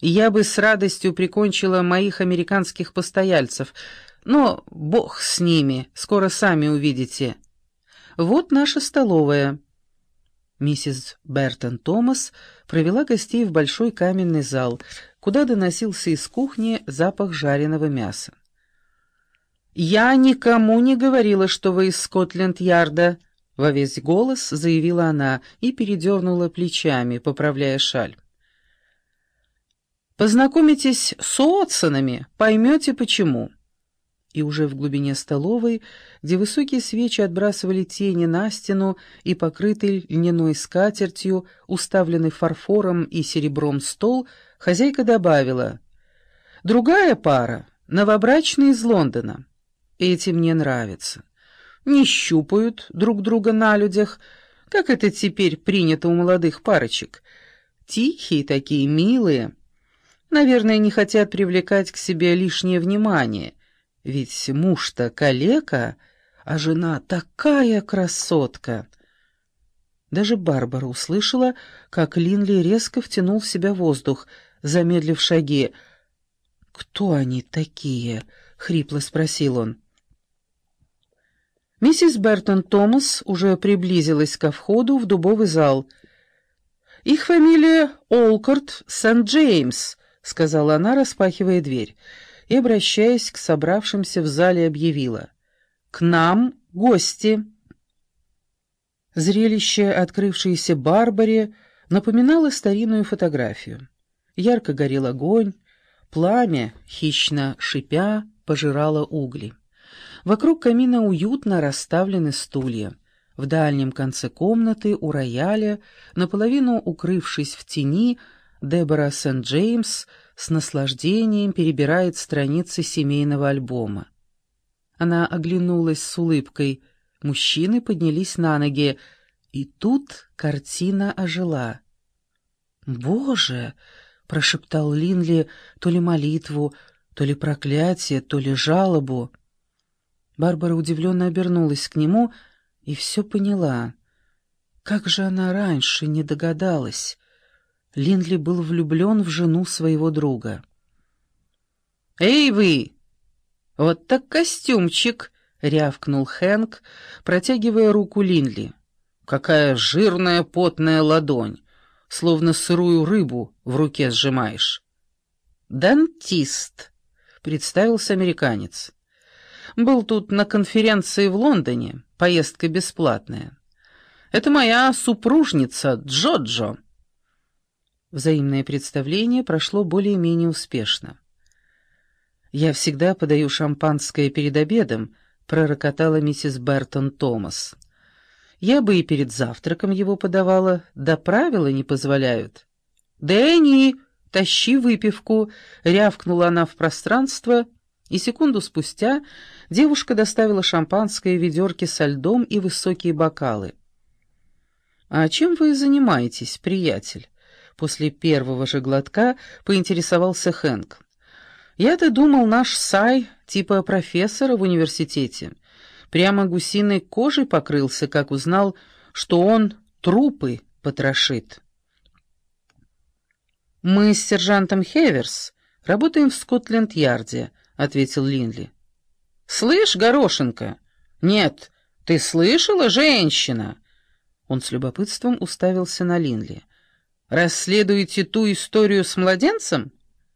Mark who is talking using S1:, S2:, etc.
S1: Я бы с радостью прикончила моих американских постояльцев, но бог с ними, скоро сами увидите. Вот наша столовая». Миссис Бертон Томас провела гостей в большой каменный зал, куда доносился из кухни запах жареного мяса. «Я никому не говорила, что вы из Скотленд-Ярда», — во весь голос заявила она и передернула плечами, поправляя шаль. «Познакомитесь с Уотсонами, поймете, почему» и уже в глубине столовой, где высокие свечи отбрасывали тени на стену и покрытый льняной скатертью, уставленный фарфором и серебром стол, хозяйка добавила «Другая пара, новобрачные из Лондона. Эти мне нравятся. Не щупают друг друга на людях, как это теперь принято у молодых парочек. Тихие такие, милые. Наверное, не хотят привлекать к себе лишнее внимание» Ведь муж-то калека, а жена такая красотка. Даже Барбара услышала, как Линли резко втянул в себя воздух, замедлив шаги. «Кто они такие?» — хрипло спросил он. Миссис Бертон Томас уже приблизилась ко входу в дубовый зал. «Их фамилия Олкорт Сент-Джеймс», — сказала она, распахивая дверь и, обращаясь к собравшимся в зале, объявила «К нам гости!». Зрелище, открывшееся Барбаре, напоминало старинную фотографию. Ярко горел огонь, пламя, хищно шипя, пожирало угли. Вокруг камина уютно расставлены стулья. В дальнем конце комнаты у рояля, наполовину укрывшись в тени, Дебора Сент-Джеймс с наслаждением перебирает страницы семейного альбома. Она оглянулась с улыбкой. Мужчины поднялись на ноги, и тут картина ожила. «Боже!» — прошептал Линли то ли молитву, то ли проклятие, то ли жалобу. Барбара удивленно обернулась к нему и все поняла. Как же она раньше не догадалась? Линдли был влюблен в жену своего друга. «Эй вы! Вот так костюмчик!» — рявкнул Хэнк, протягивая руку Линдли. «Какая жирная потная ладонь! Словно сырую рыбу в руке сжимаешь». «Дантист», — представился американец. «Был тут на конференции в Лондоне, поездка бесплатная. Это моя супружница Джоджо». -Джо. Взаимное представление прошло более-менее успешно. «Я всегда подаю шампанское перед обедом», — пророкотала миссис Бертон Томас. «Я бы и перед завтраком его подавала, да правила не позволяют». «Дэнни, тащи выпивку!» — рявкнула она в пространство, и секунду спустя девушка доставила шампанское в ведерке со льдом и высокие бокалы. «А чем вы занимаетесь, приятель?» После первого же глотка поинтересовался Хэнк. «Я-то думал, наш Сай типа профессора в университете. Прямо гусиной кожей покрылся, как узнал, что он трупы потрошит». «Мы с сержантом Хеверс работаем в Скотленд-Ярде», — ответил Линли. «Слышь, Горошенко?» «Нет, ты слышала, женщина?» Он с любопытством уставился на Линли. Расследуете ту историю с младенцем?